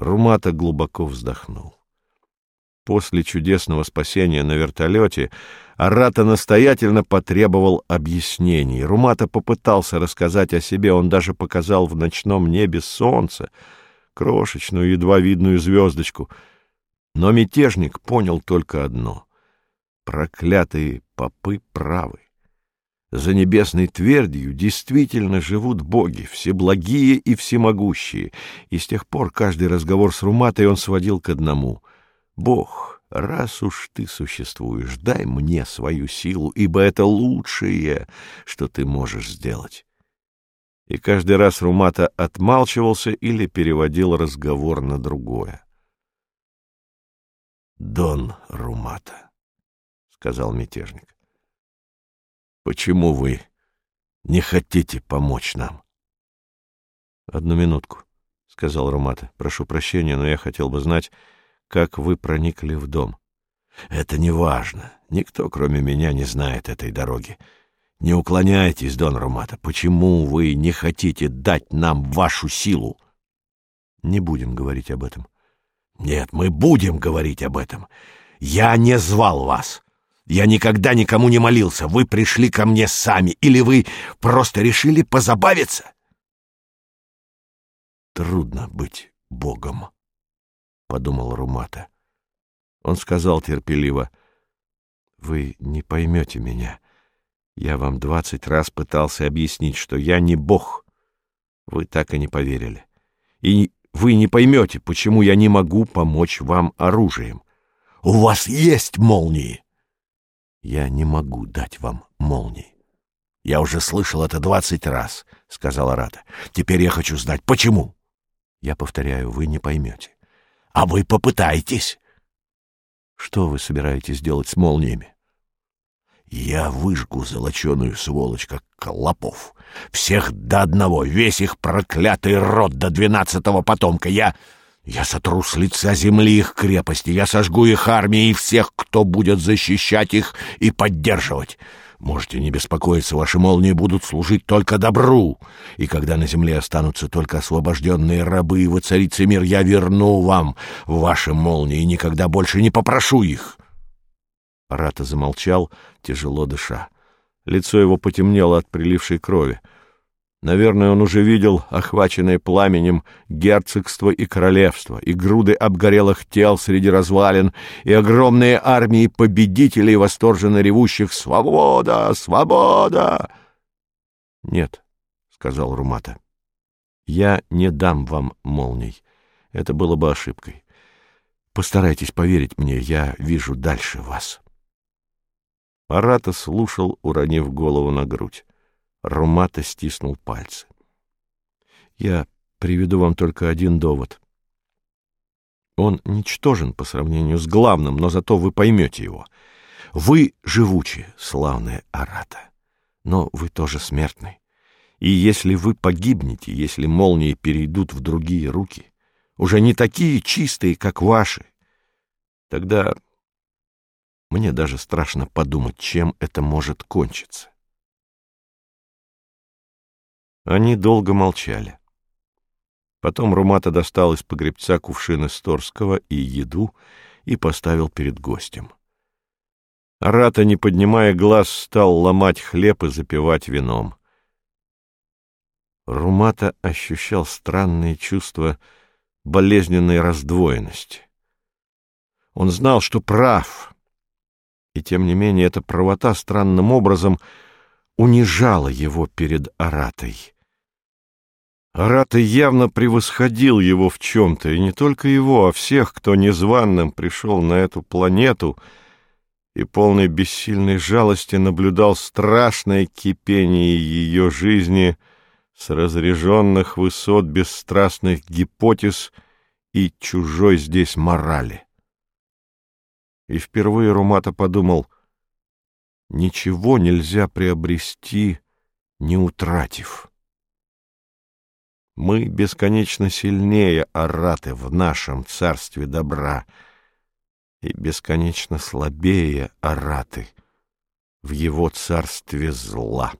Румата глубоко вздохнул. После чудесного спасения на вертолете Арата настоятельно потребовал объяснений. Румата попытался рассказать о себе, он даже показал в ночном небе солнце, крошечную, едва видную звездочку. Но мятежник понял только одно — проклятые попы правы. За небесной твердью действительно живут боги, всеблагие и всемогущие, и с тех пор каждый разговор с Руматой он сводил к одному — Бог, раз уж ты существуешь, дай мне свою силу, ибо это лучшее, что ты можешь сделать. И каждый раз Румата отмалчивался или переводил разговор на другое. — Дон Румата, — сказал мятежник. Почему вы не хотите помочь нам? — Одну минутку, — сказал Румата. — Прошу прощения, но я хотел бы знать, как вы проникли в дом. — Это не важно. Никто, кроме меня, не знает этой дороги. Не уклоняйтесь, Дон Румата. Почему вы не хотите дать нам вашу силу? — Не будем говорить об этом. — Нет, мы будем говорить об этом. Я не звал вас. — я никогда никому не молился. Вы пришли ко мне сами. Или вы просто решили позабавиться? Трудно быть Богом, — подумал Румата. Он сказал терпеливо, — Вы не поймете меня. Я вам двадцать раз пытался объяснить, что я не Бог. Вы так и не поверили. И вы не поймете, почему я не могу помочь вам оружием. У вас есть молнии. Я не могу дать вам молнии. — Я уже слышал это двадцать раз, — сказала Рата. — Теперь я хочу знать, почему. Я повторяю, вы не поймете. — А вы попытайтесь. — Что вы собираетесь делать с молниями? — Я выжгу золоченую сволочь, как клопов. Всех до одного, весь их проклятый род до двенадцатого потомка. Я... Я сотру с лица земли их крепости, я сожгу их армии и всех, кто будет защищать их и поддерживать. Можете не беспокоиться, ваши молнии будут служить только добру. И когда на земле останутся только освобожденные рабы и воцарится мир, я верну вам ваши молнии и никогда больше не попрошу их. Рата замолчал, тяжело дыша. Лицо его потемнело от прилившей крови. Наверное, он уже видел охваченное пламенем герцогство и королевство, и груды обгорелых тел среди развалин, и огромные армии победителей, восторженно ревущих «Свобода! Свобода!» «Нет», — сказал Румата, — «я не дам вам молний. Это было бы ошибкой. Постарайтесь поверить мне, я вижу дальше вас». Арата слушал, уронив голову на грудь. Румата стиснул пальцы. Я приведу вам только один довод. Он ничтожен по сравнению с главным, но зато вы поймете его. Вы живучие, славная Арата, но вы тоже смертны. И если вы погибнете, если молнии перейдут в другие руки, уже не такие чистые, как ваши, тогда мне даже страшно подумать, чем это может кончиться. Они долго молчали. Потом Румата достал из погребца кувшины Сторского и еду и поставил перед гостем. Арата, не поднимая глаз, стал ломать хлеб и запивать вином. Румата ощущал странные чувства болезненной раздвоенности. Он знал, что прав, и тем не менее эта правота странным образом унижала его перед Аратой. Арата явно превосходил его в чем-то, и не только его, а всех, кто незваным пришел на эту планету и полной бессильной жалости наблюдал страшное кипение ее жизни с разреженных высот бесстрастных гипотез и чужой здесь морали. И впервые Румата подумал, ничего нельзя приобрести, не утратив. Мы бесконечно сильнее Араты в нашем царстве добра и бесконечно слабее Араты в его царстве зла.